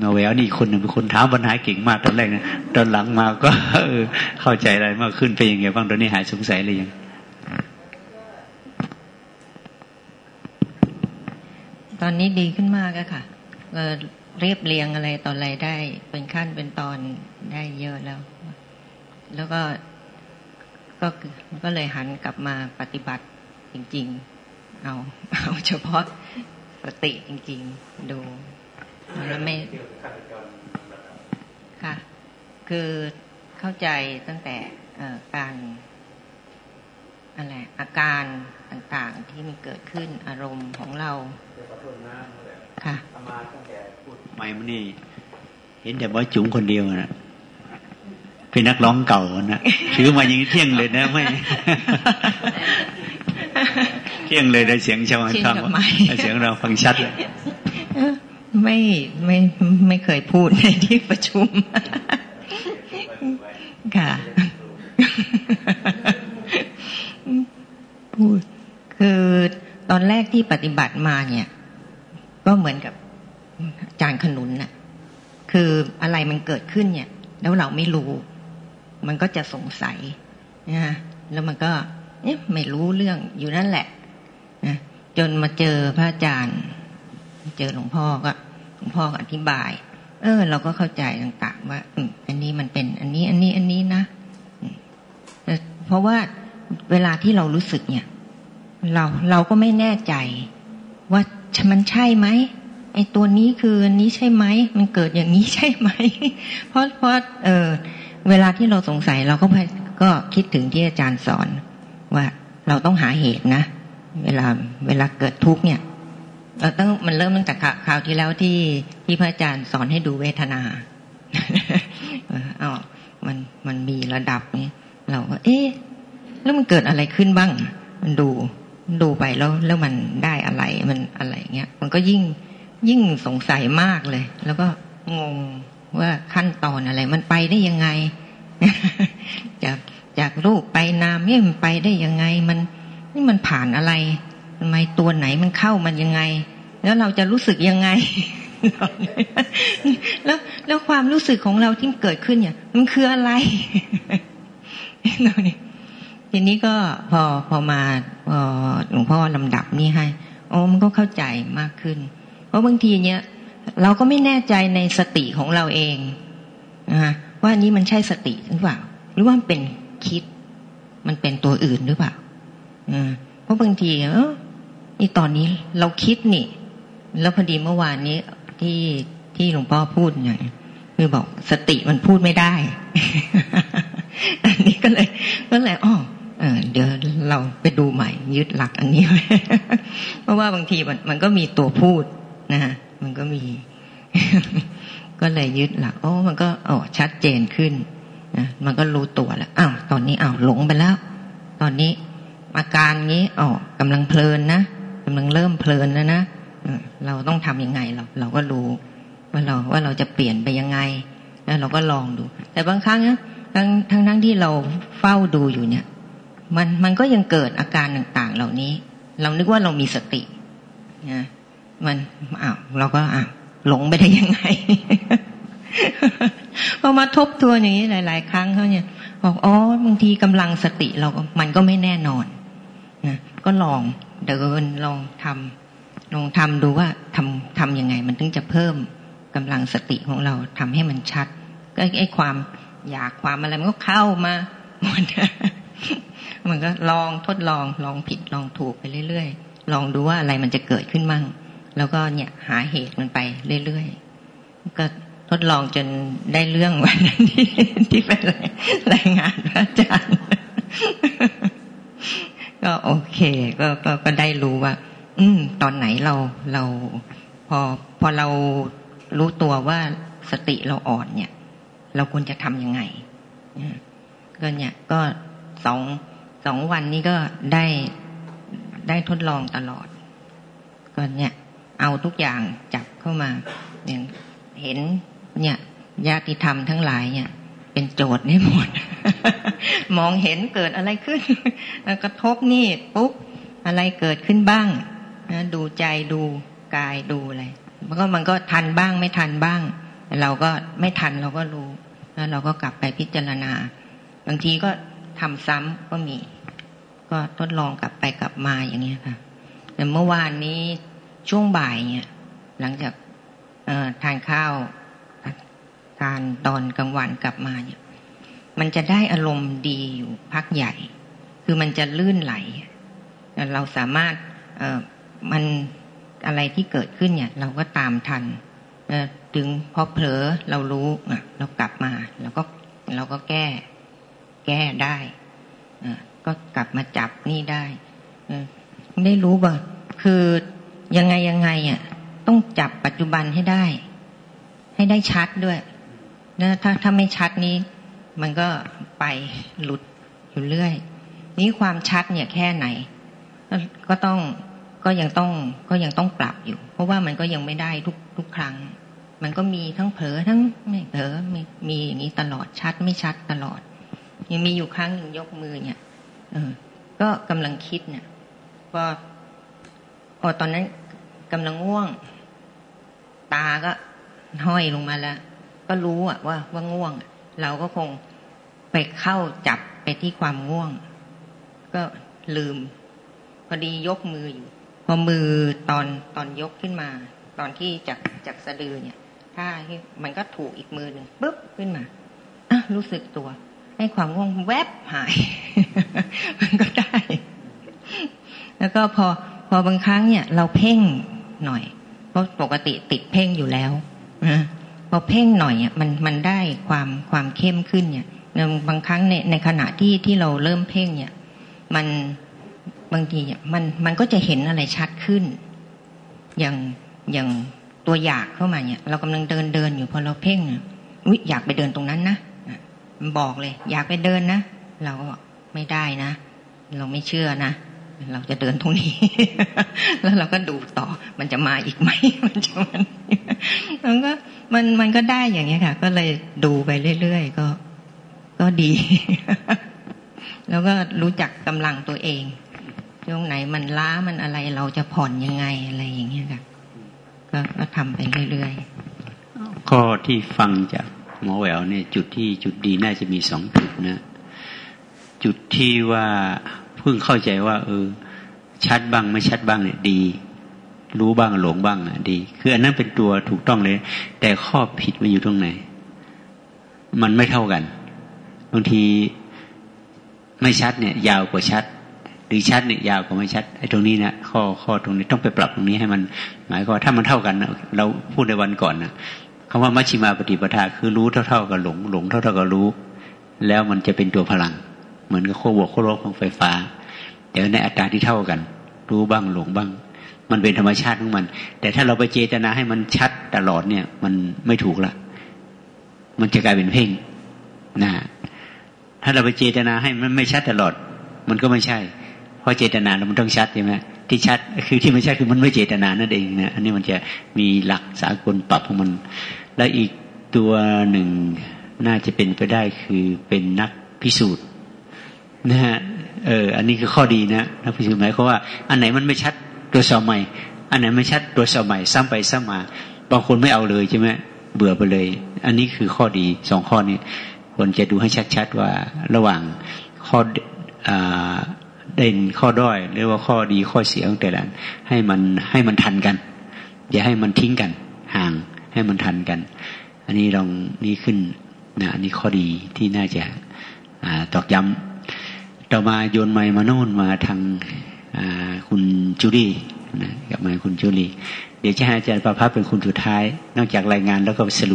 เอาแววนี่คนหนึ่งเป็นคนถามปัญหาเก่งมากตอนแรกนะตอนหลังมาก็เข้าใจอะไรมากขึ้นเป็นยังไงบ้างตอนนี้หายสงสัยเลยยังตอนนี้ดีขึ้นมากอะค่ะเรียบเรียงอะไรตอนอะไรได้ เป็นขั้นเป็นตอนได้เยอะแล้ว แล้วก็ก็ก็เลยหันกลับมาปฏิบัติจริง ๆ เอาเอาเฉพาะสติจริง ๆ ดู แล้วไม่ค่ะ คือเข้าใจตั้งแต่การอะไรอาการต่างๆที่มันเกิดขึ้นอารมณ์ของเราค่ะมาตั้งแต่พูดใหม่มานี่ เห็นแต่ว่าจุ๋งคนเดียวนะเป็นนักร้องเก่านะถือมาอย่างนี้เที่ยงเลยนะไม่ เที่ยงเลยได้เสียงชาวบ้านฟังเสียงเราฟังชัดเลย ไม่ไม่ไม่เคยพูดในที่ประชุม ค่ะ พูด คือตอนแรกที่ปฏิบัติมาเนี่ย ก็เหมือนกับจานขนุนน่ะ คืออะไรมันเกิดขึ้นเนี่ย แล้วเราไม่รู้ มันก็จะสงสัยนะแล้วมันก็เนี่ยไม่รู้เรื่องอยู่นั่นแหละนะจนมาเจอพระอาจารย์ เจอหลวงพ่อก็ พ่ออธิบาย เออ เราก็เข้าใจต่าง ๆ ว่าอือันนี้มันเป็น อันนี้ อันนี้ อันนี้นะเพราะว่าเวลาที่เรารู้สึกเนี่ย เราเราก็ไม่แน่ใจ ว่ามันใช่ไหมไอ้ตัวนี้คืออันนี้ใช่ไหมมันเกิดอย่างนี้ใช่ไหมเพราะเพราะเออ เวลาที่เราสงสัยเราก็ก็คิดถึงที่อาจารย์สอน ว่าเราต้องหาเหตุนะ เวลาเวลาเกิดทุกข์เนี่ย เราต้องมันเริ่มตั้งแต่คราวที่แล้วที่ที่พระอาจารย์สอนให้ดูเวทนาอ๋อมันมันมีระดับนี้เราก็ เอ๊ะแล้วมันเกิดอะไรขึ้นบ้าง มันดูดูไปแล้ว แล้วมันได้อะไรมันอะไรเงี้ย มันก็ยิ่งยิ่งสงสัยมากเลย แล้วก็งงว่าขั้นตอนอะไร มันไปได้ยังไง จากจากรูปไปนามนี่มันไปได้ยังไง มันนี่มันผ่านอะไร ทำไมตัวไหนมันเข้ามันยังไง แล้วเราจะรู้สึกยังไง แล้วแล้วความรู้สึกของเราที่เกิดขึ้นเนี่ย มันคืออะไรทีนี้ก็พอพอมาหลวงพ่อลำดับนี่ให้โอ้มันก็เข้าใจมากขึ้น เพราะบางทีเนี่ย เราก็ไม่แน่ใจในสติของเราเองนะว่านี้มันใช่สติหรือเปล่า หรือว่ามันเป็นคิด มันเป็นตัวอื่นหรือเปล่าเพราะบางทีเออ นี่ตอนนี้เราคิดนี่ แล้วพอดีเมื่อวานนี้ที่ที่หลวงพ่อพูดอย่างคือบอกสติมันพูดไม่ได้ อันนี้ก็เลยก็เลยอ๋อเดี๋ยวเราไปดูใหม่ ยึดหลักอันนี้ไว้เพราะว่าบางทีมันมันก็มีตัวพูดนะฮะมันก็มี ก็เลยยึดหลักโอ้มันก็อ๋อชัดเจนขึ้นนะมันก็รู้ตัวแล้วอ้าวตอนนี้อ้าวหลงไปแล้ว ตอนนี้อาการนี้อ๋อกำลังเพลินนะ กำลังเริ่มเพลินแล้วนะเราต้องทํำยังไงเราเราก็รู้ว่าเราว่าเราจะเปลี่ยนไปยังไง แล้วเราก็ลองดู แต่บางครั้งนะทั้งทั้งทั้งที่เราเฝ้าดูอยู่เนี่ย มันมันก็ยังเกิดอาการต่าง ๆ เหล่านี้ เรานึกว่าเรามีสตินะมันอ้าวเราก็อ้าวหลงไปได้ยังไงพอมาทบทวนอย่างนี้หลาย ๆ ครั้งเขาเนี่ยบอกอ๋อบางทีกำลังสติเรามันก็ไม่แน่นอนนะก็ลอง เดินลองทำลองทำดูว่าทำทํำยังไง มันถึงจะเพิ่มกำลังสติของเราทำให้มันชัด ก็ไอ้ความอยากความอะไรมันก็เข้ามาหมดมันก็ลองทดลองลองผิดลองถูกไปเรื่อยๆลองดูว่าอะไรมันจะเกิดขึ้นมั่ง แล้วก็เนี่ยหาเหตุมันไปเรื่อยๆก็ทดลองจนได้เรื่องวันนั้นที่ที่ไปรายงานพระอาจารย์ โอเค ก็ก็ก็ได้รู้ว่า อืม ตอนไหนเราเรา พอพอเรารู้ตัวว่าสติเราอ่อนเนี่ย เราควรจะทำยังไงก็เนี่ยก็สองสองวันนี้ก็ได้ได้ทดลองตลอดก็เนี่ย เอาทุกอย่างจับเข้ามาอย่างเห็นเนี่ยญาติธรรมทั้งหลายเนี่ย เป็นโจทย์ให้หมด มองเห็นเกิดอะไรขึ้นกระทบนี่ปุ๊บอะไรเกิดขึ้นบ้างนะดูใจดูกายดูอะไรมันก็มันก็ทันบ้างไม่ทันบ้าง เราก็ไม่ทันเราก็รู้ แล้วเราก็กลับไปพิจารณา บางทีก็ทำซ้ำก็มี ก็ทดลองกลับไปกลับมาอย่างเงี้ยค่ะ แต่เมื่อวานนี้ช่วงบ่ายเนี่ย หลังจากทานข้าวทานตอนกลางวันกลับมาเนี่ย มันจะได้อารมณ์ดีอยู่พักใหญ่ คือมันจะลื่นไหล เราสามารถเอมันอะไรที่เกิดขึ้นเนี่ย เราก็ตามทันถึงพอเผลอเรารู้อะเรากลับมาเราก็เราก็แก้ แก้ได้อก็กลับมาจับนี่ได้ได้รู้บ่คือยังไงยังไงอะต้องจับปัจจุบันให้ได้ ให้ได้ชัดด้วยนะถ้าถ้าไม่ชัดนี้ มันก็ไปหลุดอยู่เรื่อย นี้ความชัดเนี่ยแค่ไหน ก็ต้องก็ยังต้องก็ยังต้องปรับอยู่ เพราะว่ามันก็ยังไม่ได้ทุกทุกครั้ง มันก็มีทั้งเผลอทั้งไม่เผลอมีมีอย่างนี้ตลอดชัดไม่ชัดตลอด ยังมีอยู่ครั้งหนึ่งยกมือเนี่ย เออ ก็กำลังคิดเนี่ยว่าพอตอนนั้นกำลังง่วง ตาก็ห้อยลงมาแล้ว ก็รู้อะว่าว่าง่วง เราก็คงไปเข้าจับไปที่ความง่วง ก็ลืม พอดียกมืออยู่พอมือตอนตอนยกขึ้นมา ตอนที่จากจากสะดือเนี่ยถ้ามันก็ถูกอีกมือหนึ่งปุ๊บขึ้นมาอะรู้สึกตัว ให้ความง่วงแวบหาย มันก็ได้ แล้วก็พอพอบางครั้งเนี่ย เราเพ่งหน่อย เพราะปกติติดเพ่งอยู่แล้วนะ พอเพ่งหน่อยเนี่ยมันมันได้ความความเข้มขึ้นเนี่ยบางครั้งในในขณะที่ที่เราเริ่มเพ่งเนี่ย มันบางทีเนี่ยมันมันก็จะเห็นอะไรชัดขึ้น อย่างอย่างตัวอยากเข้ามาเนี่ย เรากำลังเดินเดินอยู่พอเราเพ่งอุ้ยอยากไปเดินตรงนั้นนะมันบอกเลย อยากไปเดินนะเราก็ไม่ได้นะ เราไม่เชื่อนะ เราจะเดินตรงนี้ แล้วเราก็ดูต่อ มันจะมาอีกไหมมันจะมันมันก็มันมันก็ได้อย่างเงี้ยค่ะ ก็เลยดูไปเรื่อยๆก็ ก็ดี แล้วก็รู้จักกำลังตัวเองช่วงไหนมันล้ามันอะไรเราจะผ่อนยังไงอะไรอย่างเงี้ยค่ะก็ก็ทำไปเรื่อยๆก็ที่ฟังจากหมอแหววเนี่ย จุดที่จุดดีน่าจะมีสองจุดนะ จุดที่ว่า เพิ่งเข้าใจว่า เออ ชัดบ้างไม่ชัดบ้างเนี่ยดี รู้บ้างหลงบ้างอะดี คืออันนั้นเป็นตัวถูกต้องเลย แต่ข้อผิดมันอยู่ตรงไหน มันไม่เท่ากันบางทีไม่ชัดเนี่ย ยาวกว่าชัด หรือชัดเนี่ยยาวกว่าไม่ชัดไอ้ตรงนี้นะข้อข้อตรงนี้ต้องไปปรับตรงนี้ให้มัน หมายควาถ้ามันเท่ากันเราพูดในวันก่อนนะคำว่ามัชฌิมาปฏิปทาคือรู้เท่า ๆกับหลง หลงเท่า ๆกับรู้ แล้วมันจะเป็นตัวพลัง เหมือนกับโคบวกโคลบของไฟฟ้าเดี๋ยวในอัตราที่เท่ากัน รู้บ้างหลงบ้าง มันเป็นธรรมชาติของมัน แต่ถ้าเราไปเจตนาให้มันชัดตลอดเนี่ย มันไม่ถูกละมันจะกลายเป็นเพ่งนะถ้าเราไปเจตนาให้มันไม่ชัดตลอด มันก็ไม่ใช่ เพราะเจตนาแล้วมันต้องชัดใช่ไหมที่ชัดคือที่ไม่ชัดคือมันไม่เจตนานั่นเองนะอันนี้มันจะมีหลักสากลปรับของมัน แล้วอีกตัวหนึ่งน่าจะเป็นไปได้คือเป็นนักพิสูจน์ นะฮะเอออันนี้คือข้อดีนะนักพิสูจน์หมายความว่า อันไหนมันไม่ชัดตัวสอบใหม่ อันไหนไม่ชัดตัวสอบใหม่ซ้ำไปซ้ำมา บางคนไม่เอาเลยใช่ไหมเบื่อไปเลย อันนี้คือข้อดีสองข้อนี้ควรจะดูให้ชัดๆว่าระหว่างข้ออเด่นข้อด้อยหรือว่าข้อดีข้อเสียของแต่ละให้มันให้มันทันกัน อย่าให้มันทิ้งกัน ห่างให้มันทันกัน อันนี้ลองนี่ขึ้นนะอันนี้ข้อดีที่น่าจะตอกย้ำ ต่อมาโยนไม้มาโน่นมาทางคุณจูดี้นะกับมาคุณจูลี่เดี๋ยวจะให้อาจารย์ประพัฒเป็นคุณสุดท้าย นอกจากรายงานแล้วก็สรุป